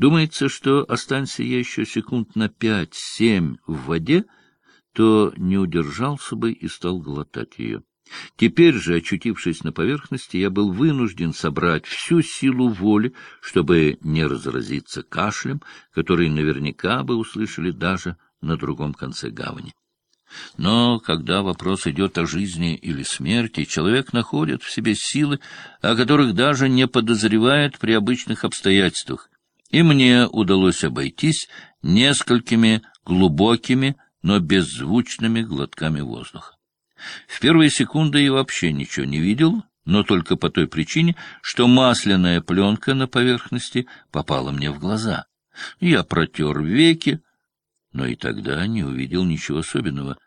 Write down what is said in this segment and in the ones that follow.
Думается, что останься я еще секунд на пять-семь в воде, то не удержался бы и стал глотать ее. Теперь же, очутившись на поверхности, я был вынужден собрать всю силу воли, чтобы не разразиться кашлем, который наверняка бы услышали даже на другом конце гавани. Но когда вопрос идет о жизни или смерти, человек находит в себе силы, о которых даже не подозревает при обычных обстоятельствах. И мне удалось обойтись несколькими глубокими, но беззвучными глотками воздуха. В первые секунды я вообще ничего не видел, но только по той причине, что масляная пленка на поверхности попала мне в глаза. Я протер веки, но и тогда не увидел ничего особенного.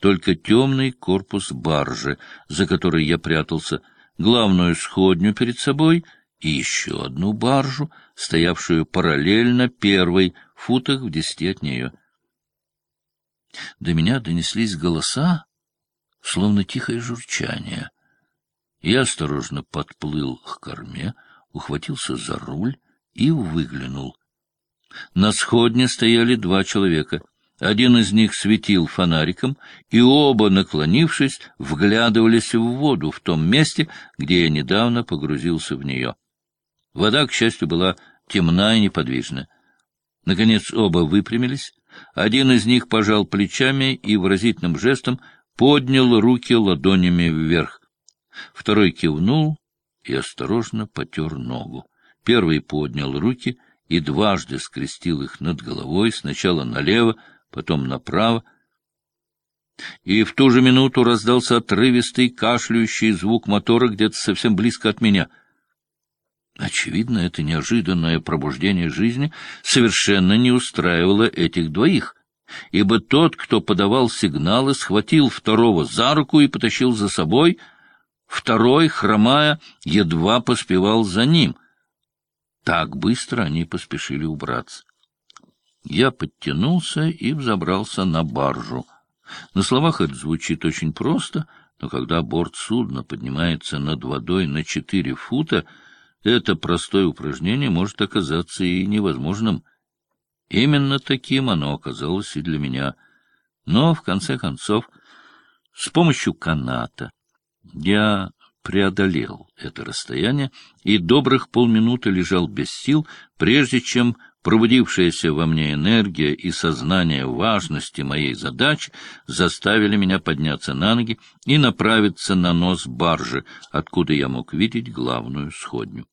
Только темный корпус баржи, за которой я прятался, главную сходню перед собой и еще одну баржу, стоявшую параллельно первой, футах в десяти от нее. До меня донеслись голоса, словно тихое журчание. Я осторожно подплыл к корме, ухватился за руль и выглянул. На сходне стояли два человека. Один из них светил фонариком, и оба, наклонившись, вглядывались в воду в том месте, где я недавно погрузился в нее. Вода, к счастью, была темна и неподвижна. Наконец оба выпрямились. Один из них пожал плечами и выразительным жестом поднял руки ладонями вверх. Второй кивнул и осторожно потер ногу. Первый поднял руки и дважды скрестил их над головой, сначала налево, потом направо. И в ту же минуту раздался отрывистый, кашляющий звук мотора где-то совсем близко от меня. Очевидно, это неожиданное пробуждение жизни совершенно не устраивало этих двоих ибо тот, кто подавал сигналы, схватил второго за руку и потащил за собой, второй, хромая, едва поспевал за ним. Так быстро они поспешили убраться. Я подтянулся и взобрался на баржу. На словах это звучит очень просто, но когда борт судна поднимается над водой на четыре фута, это простое упражнение может оказаться и невозможным — Именно таким оно оказалось и для меня. Но, в конце концов, с помощью каната я преодолел это расстояние и добрых полминуты лежал без сил, прежде чем пробудившаяся во мне энергия и сознание важности моей задачи заставили меня подняться на ноги и направиться на нос баржи, откуда я мог видеть главную сходню.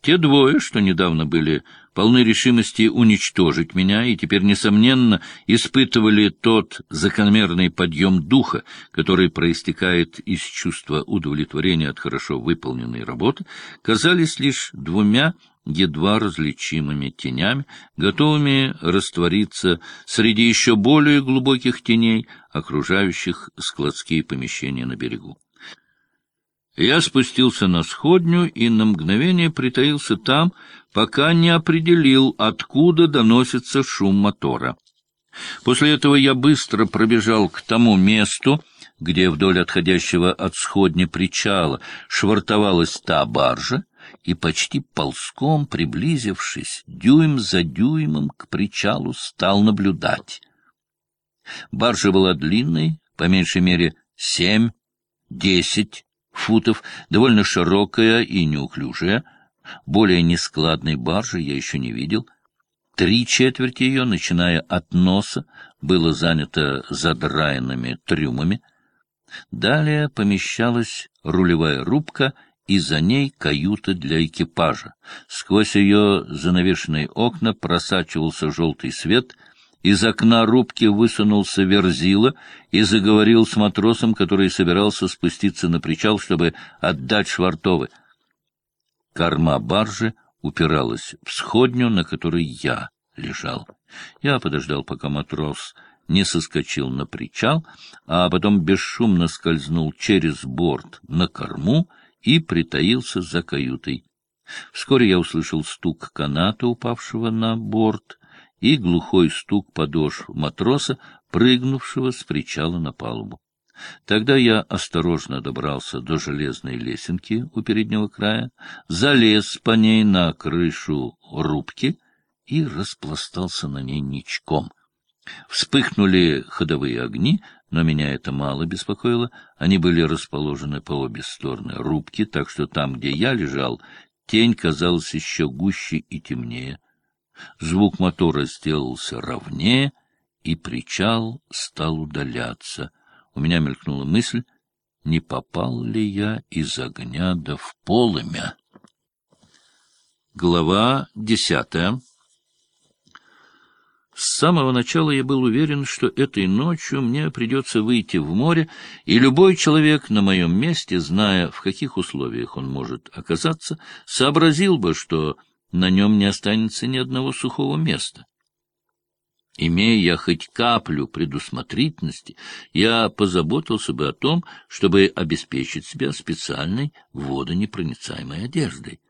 Те двое, что недавно были полны решимости уничтожить меня и теперь, несомненно, испытывали тот закономерный подъем духа, который проистекает из чувства удовлетворения от хорошо выполненной работы, казались лишь двумя едва различимыми тенями, готовыми раствориться среди еще более глубоких теней, окружающих складские помещения на берегу. Я спустился на сходню и на мгновение притаился там, пока не определил, откуда доносится шум мотора. После этого я быстро пробежал к тому месту, где вдоль отходящего от сходни причала швартовалась та баржа, и почти ползком, приблизившись дюйм за дюймом к причалу, стал наблюдать. Баржа была длинной, по меньшей мере семь-десять футов, довольно широкая и неуклюжая. Более нескладной баржи я еще не видел. Три четверти ее, начиная от носа, было занято задраенными трюмами. Далее помещалась рулевая рубка и за ней каюта для экипажа. Сквозь ее занавешенные окна просачивался желтый свет — из окна рубки высунулся Верзила и заговорил с матросом, который собирался спуститься на причал, чтобы отдать швартовы. Корма баржи упиралась в сходню, на которой я лежал. Я подождал, пока матрос не соскочил на причал, а потом бесшумно скользнул через борт на корму и притаился за каютой. Вскоре я услышал стук каната, упавшего на борт, и глухой стук подошв матроса, прыгнувшего с причала на палубу. Тогда я осторожно добрался до железной лесенки у переднего края, залез по ней на крышу рубки и распластался на ней ничком. Вспыхнули ходовые огни, но меня это мало беспокоило. Они были расположены по обе стороны рубки, так что там, где я лежал, тень казалась еще гуще и темнее. Звук мотора сделался ровнее, и причал стал удаляться. У меня мелькнула мысль, не попал ли я из огня да в полымя. Глава десятая с самого начала я был уверен, что этой ночью мне придется выйти в море, и любой человек на моем месте, зная, в каких условиях он может оказаться, сообразил бы, что на нем не останется ни одного сухого места. Имея я хоть каплю предусмотрительности, я позаботился бы о том, чтобы обеспечить себя специальной водонепроницаемой одеждой.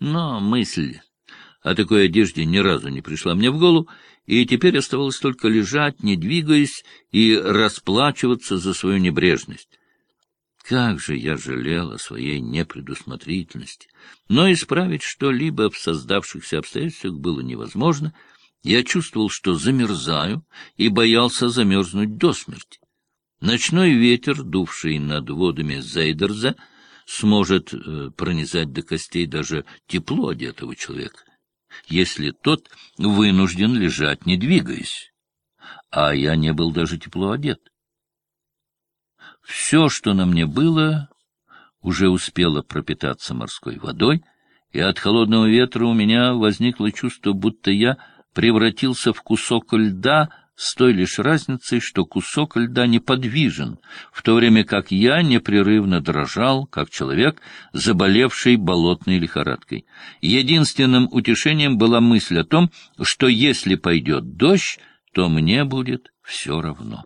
Но мысль о такой одежде ни разу не пришла мне в голову, и теперь оставалось только лежать, не двигаясь, и расплачиваться за свою небрежность. Как же я жалел о своей непредусмотрительности! Но исправить что-либо в создавшихся обстоятельствах было невозможно. Я чувствовал, что замерзаю, и боялся замерзнуть до смерти. Ночной ветер, дувший над водами Зейдерза, сможет э, пронизать до костей даже тепло одетого человека если тот вынужден лежать, не двигаясь. А я не был даже тепло одет. Все, что на мне было, уже успело пропитаться морской водой, и от холодного ветра у меня возникло чувство, будто я превратился в кусок льда, с той лишь разницей, что кусок льда неподвижен, в то время как я непрерывно дрожал, как человек, заболевший болотной лихорадкой. Единственным утешением была мысль о том, что если пойдет дождь, то мне будет все равно.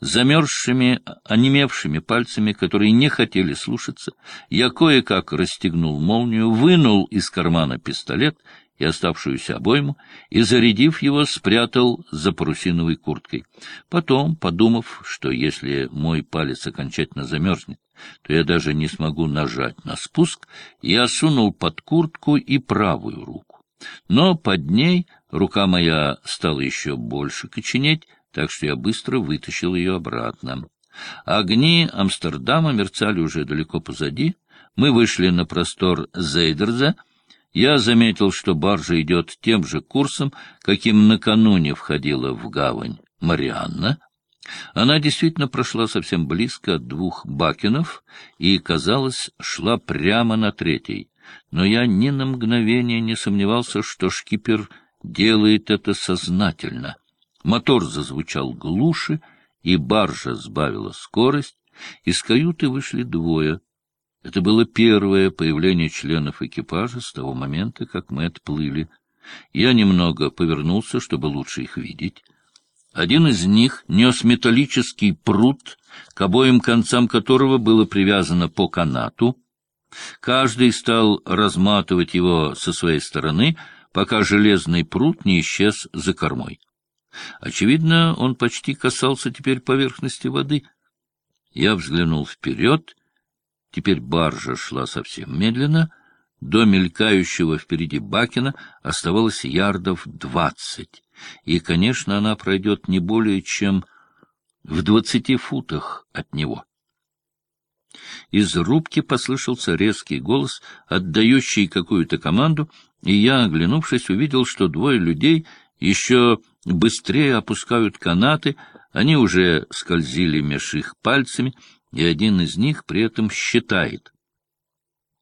Замерзшими, онемевшими пальцами, которые не хотели слушаться, я кое-как расстегнул молнию, вынул из кармана пистолет и оставшуюся обойму, и, зарядив его, спрятал за парусиновой курткой. Потом, подумав, что если мой палец окончательно замерзнет, то я даже не смогу нажать на спуск, я сунул под куртку и правую руку. Но под ней рука моя стала еще больше коченеть, так что я быстро вытащил ее обратно. Огни Амстердама мерцали уже далеко позади. Мы вышли на простор Зейдерза — я заметил, что баржа идет тем же курсом, каким накануне входила в гавань Марианна. Она действительно прошла совсем близко от двух бакенов и, казалось, шла прямо на третий. Но я ни на мгновение не сомневался, что шкипер делает это сознательно. Мотор зазвучал глуше, и баржа сбавила скорость. Из каюты вышли двое — это было первое появление членов экипажа с того момента, как мы отплыли. Я немного повернулся, чтобы лучше их видеть. Один из них нес металлический пруд, к обоим концам которого было привязано по канату. Каждый стал разматывать его со своей стороны, пока железный пруд не исчез за кормой. Очевидно, он почти касался теперь поверхности воды. Я взглянул вперед Теперь баржа шла совсем медленно. До мелькающего впереди Бакина оставалось ярдов двадцать. И, конечно, она пройдет не более чем в двадцати футах от него. Из рубки послышался резкий голос, отдающий какую-то команду, и я, оглянувшись, увидел, что двое людей еще быстрее опускают канаты, они уже скользили меж их пальцами, и один из них при этом считает.